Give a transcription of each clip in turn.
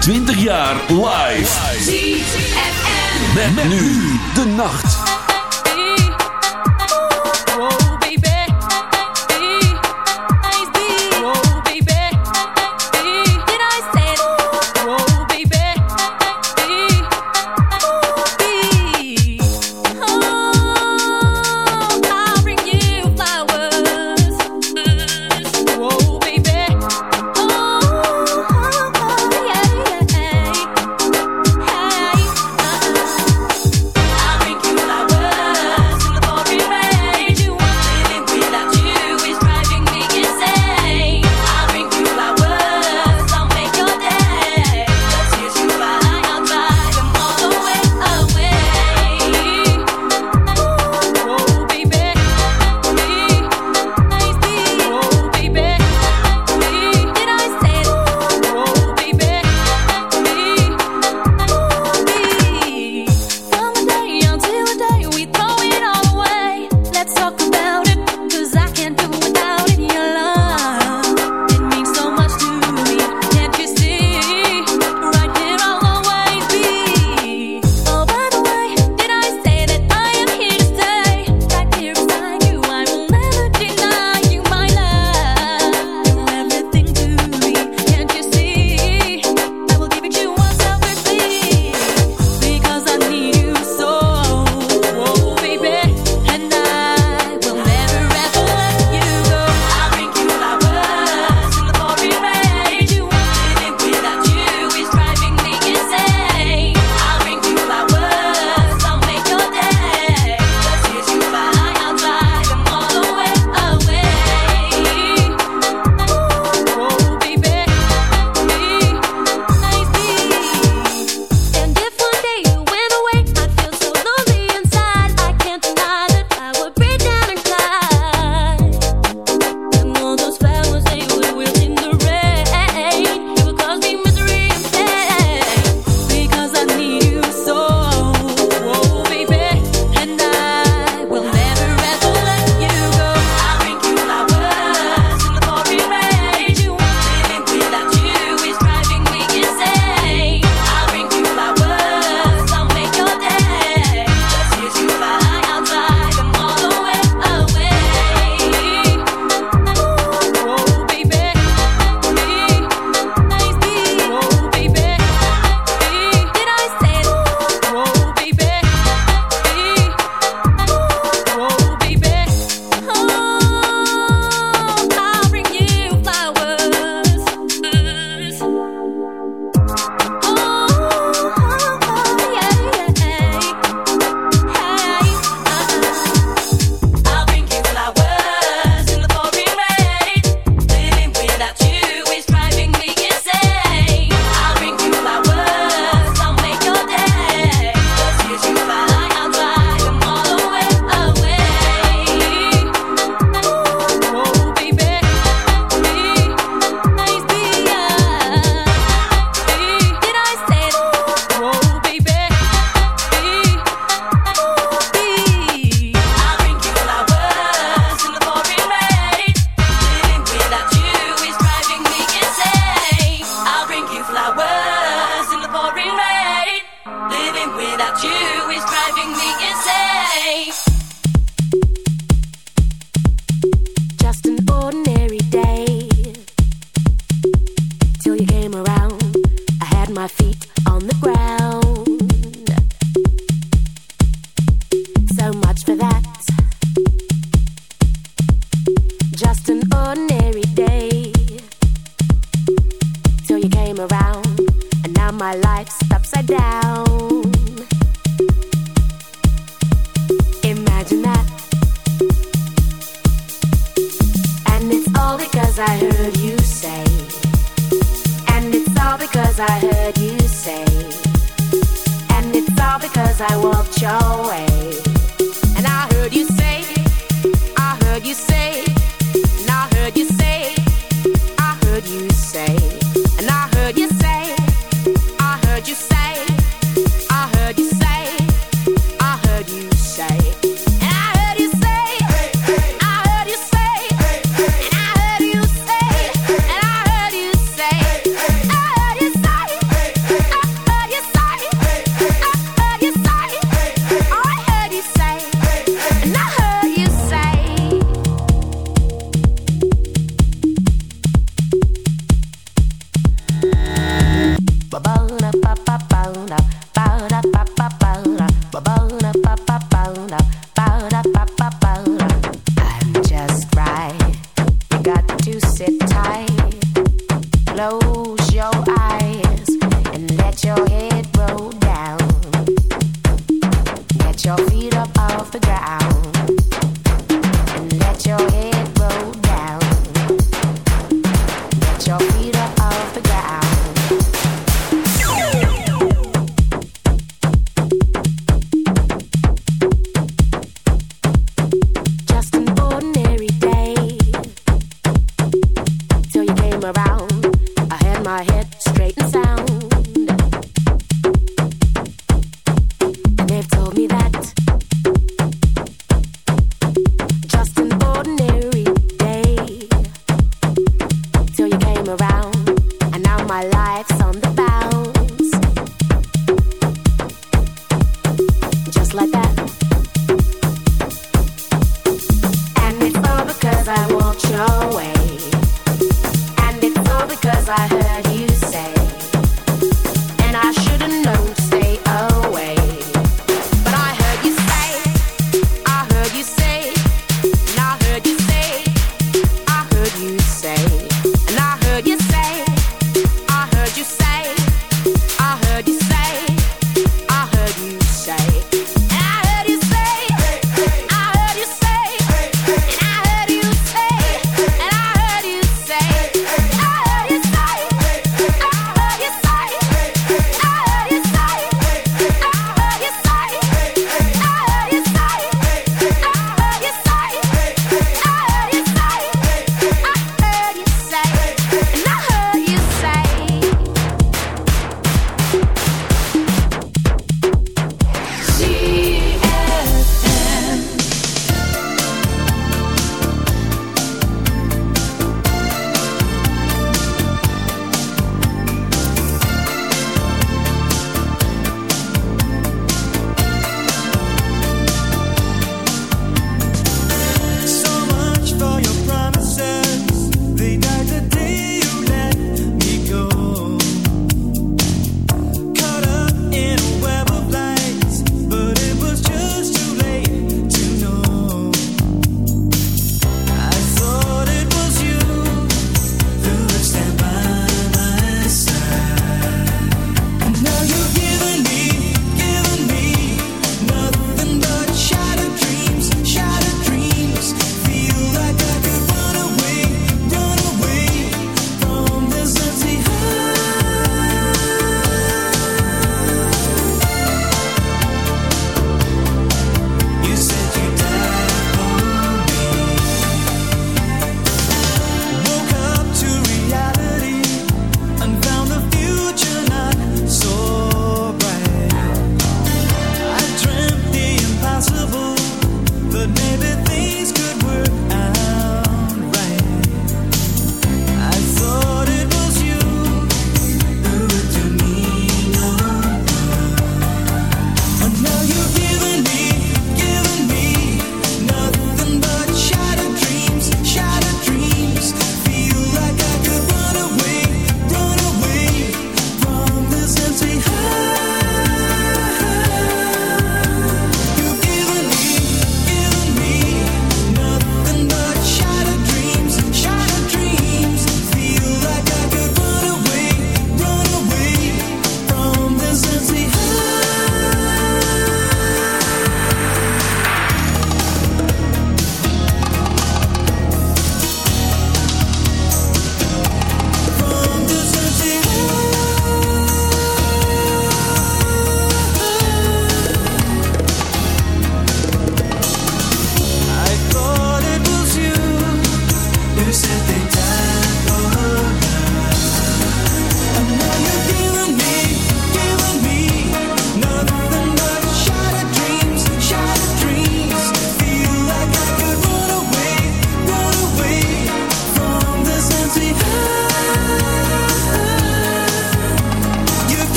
20 jaar live. ZFM. Met, nu de nacht.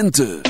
Lente.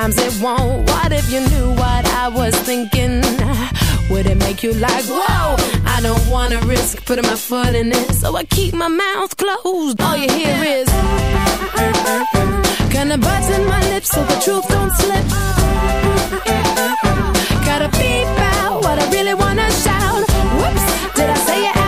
sometimes it won't. What if you knew what I was thinking? Would it make you like, whoa? I don't wanna risk putting my foot in it, so I keep my mouth closed. All you hear is, kinda biting my lips so the truth don't slip. Gotta beep out what I really wanna shout. Whoops, did I say it out?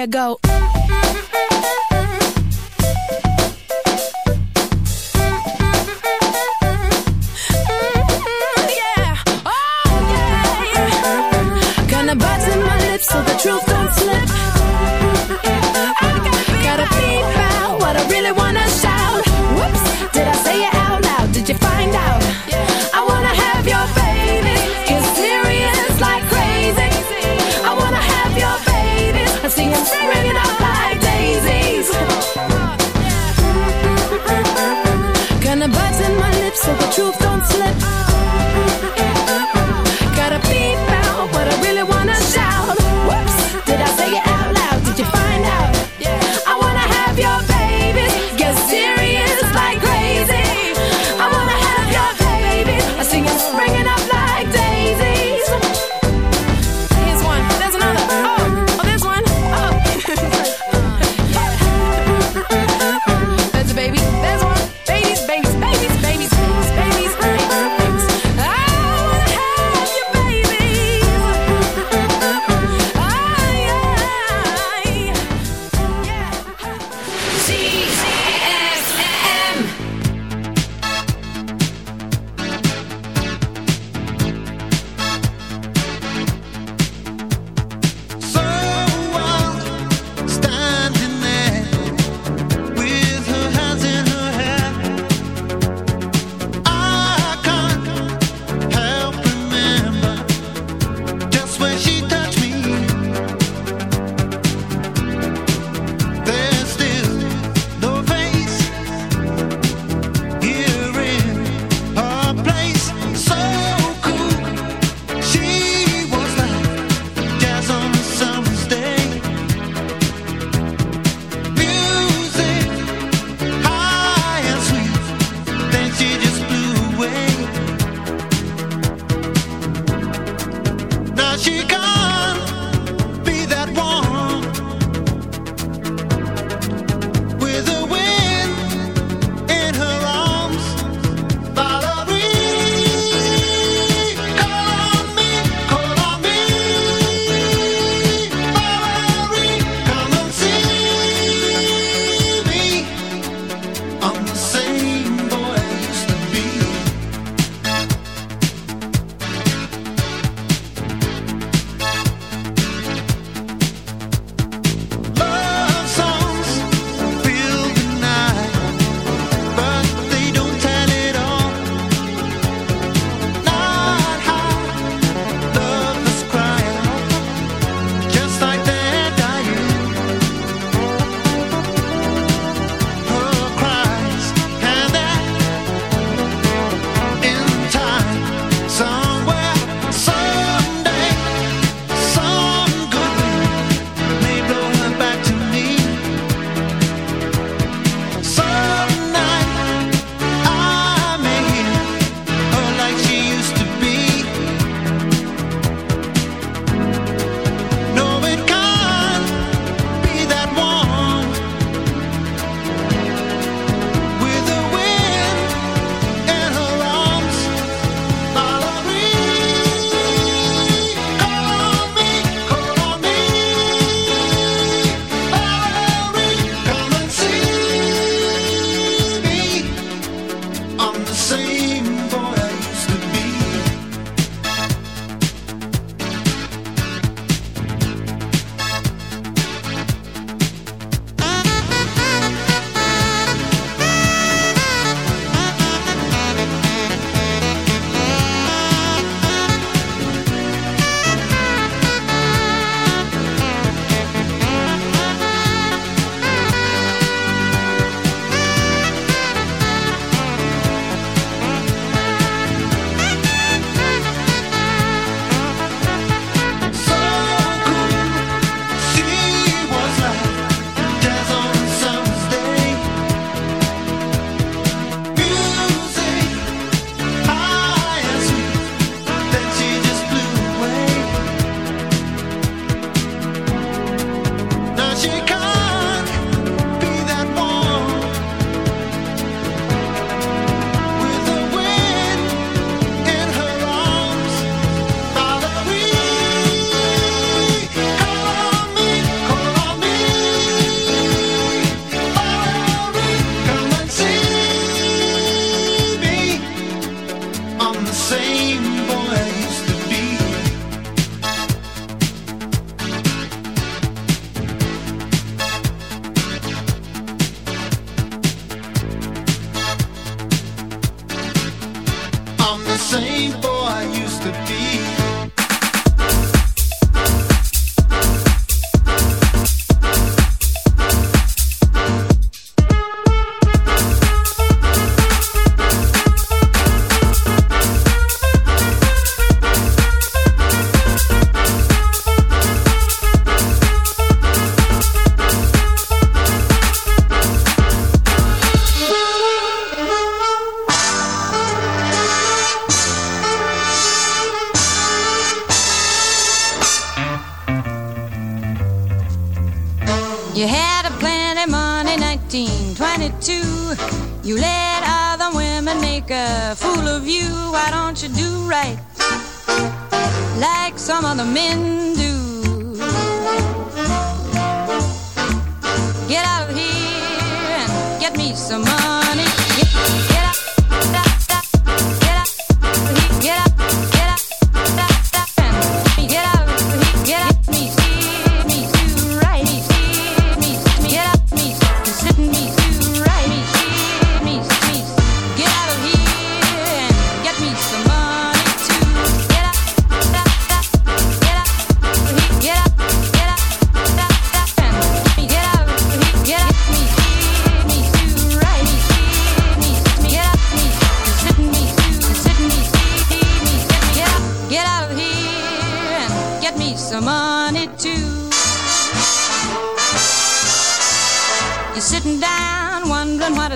I go.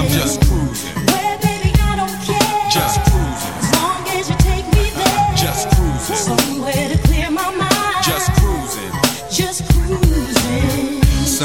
I'm just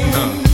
Uh.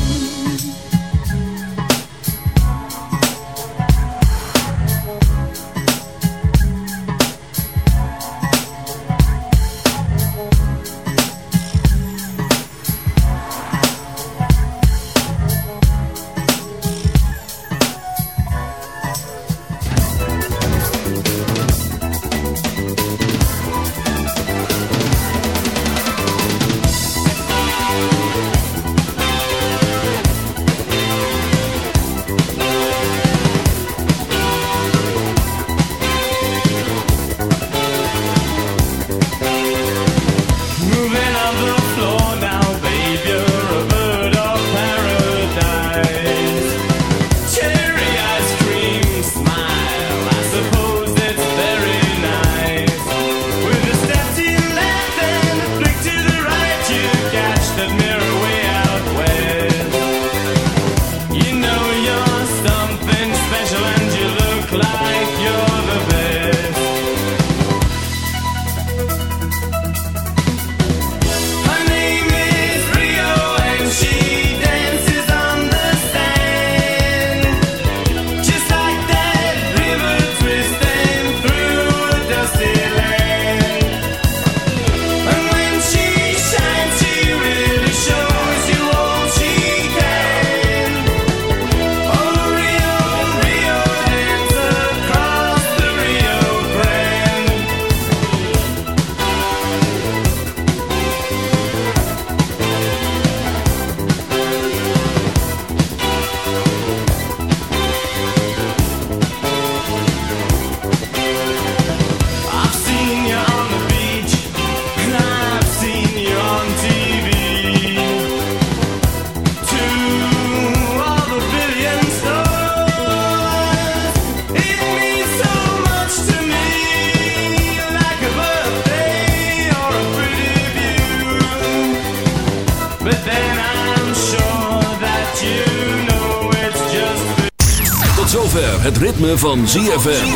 Ritme van ZFM.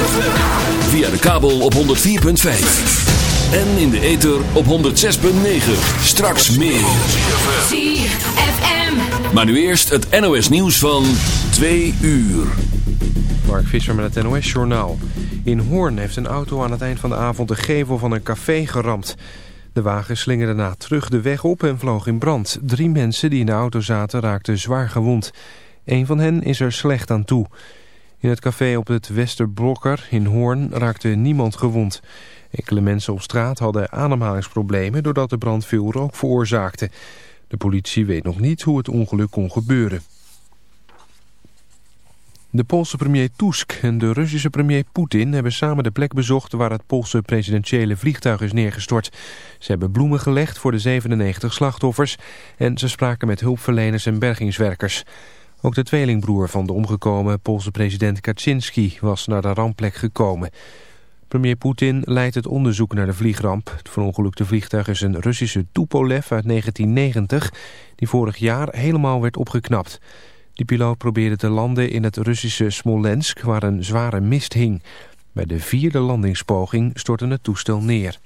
Via de kabel op 104.5. En in de ether op 106.9. Straks meer. ZFM. Maar nu eerst het NOS nieuws van 2 uur. Mark Visser met het NOS-journaal. In Hoorn heeft een auto aan het eind van de avond de gevel van een café geramd. De wagen slingerde daarna terug de weg op en vloog in brand. Drie mensen die in de auto zaten raakten zwaar gewond. Een van hen is er slecht aan toe. In het café op het Westerblokker in Hoorn raakte niemand gewond. Enkele mensen op straat hadden ademhalingsproblemen... doordat de brand veel rook veroorzaakte. De politie weet nog niet hoe het ongeluk kon gebeuren. De Poolse premier Tusk en de Russische premier Poetin hebben samen de plek bezocht waar het Poolse presidentiële vliegtuig is neergestort. Ze hebben bloemen gelegd voor de 97 slachtoffers en ze spraken met hulpverleners en bergingswerkers. Ook de tweelingbroer van de omgekomen Poolse president Kaczynski was naar de rampplek gekomen. Premier Poetin leidt het onderzoek naar de vliegramp. Het verongelukte vliegtuig is een Russische Tupolev uit 1990... die vorig jaar helemaal werd opgeknapt. Die piloot probeerde te landen in het Russische Smolensk... waar een zware mist hing. Bij de vierde landingspoging stortte het toestel neer.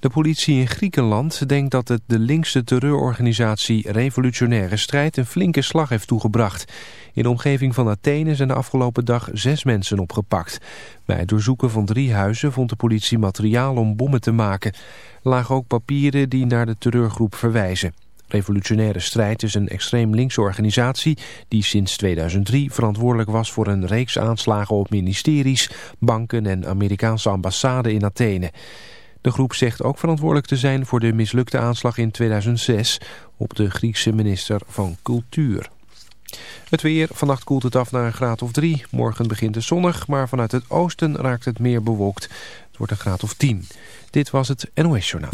De politie in Griekenland denkt dat het de linkse terreurorganisatie Revolutionaire Strijd een flinke slag heeft toegebracht. In de omgeving van Athene zijn de afgelopen dag zes mensen opgepakt. Bij het doorzoeken van drie huizen vond de politie materiaal om bommen te maken. Er lagen ook papieren die naar de terreurgroep verwijzen. Revolutionaire Strijd is een extreem linkse organisatie die sinds 2003 verantwoordelijk was voor een reeks aanslagen op ministeries, banken en Amerikaanse ambassade in Athene. De groep zegt ook verantwoordelijk te zijn voor de mislukte aanslag in 2006 op de Griekse minister van Cultuur. Het weer, vannacht koelt het af naar een graad of drie. Morgen begint het zonnig, maar vanuit het oosten raakt het meer bewolkt. Het wordt een graad of tien. Dit was het NOS Journaal.